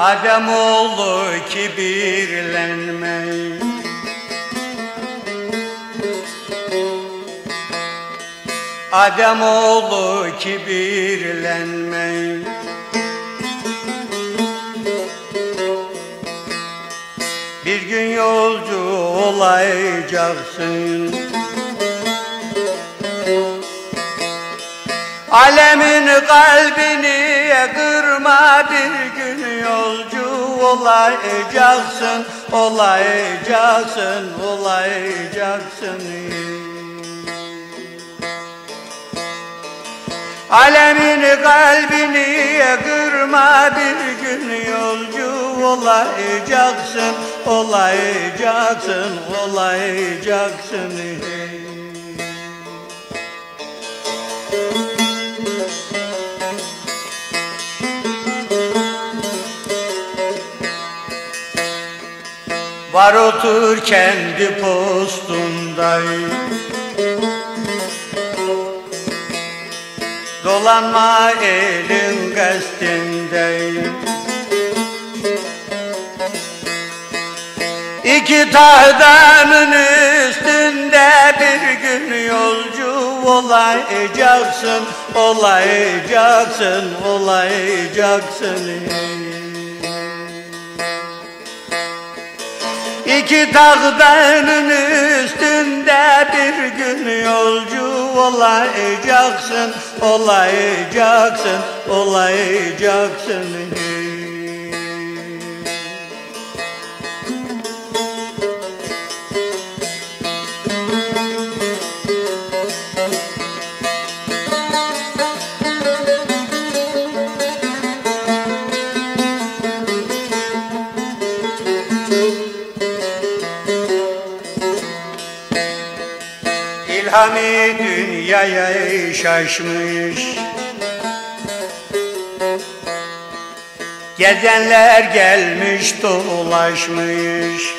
Adem oğlu kibirlenme Adem oğlu kibirlenme Bir gün yolcu olacaksın. Alemin kalbini kırma bir gün yolcu olacaksın Olacaksın, olacaksın Alemin kalbini kırma bir gün yolcu olacaksın Olacaksın, olacaksın Var otur kendi postunda Dolanma elin gazetinde İki tahtanın üstünde bir gün yolcu olacaksın Olacaksın, olacaksın İki tahtanın üstünde bir gün yolcu olacaksın, olacaksın, olacaksın. İlhami dünyaya şaşmış Gezenler gelmiş dolaşmış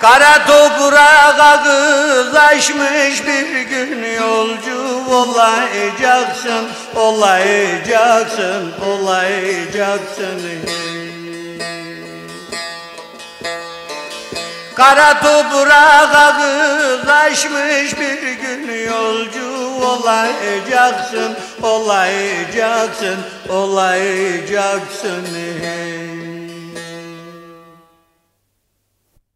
Kara toprağa kızlaşmış bir gün yolcu olacaksın, olacaksın, olacaksın. Kara toprağa kızlaşmış bir gün yolcu olacaksın, olacaksın, olacaksın.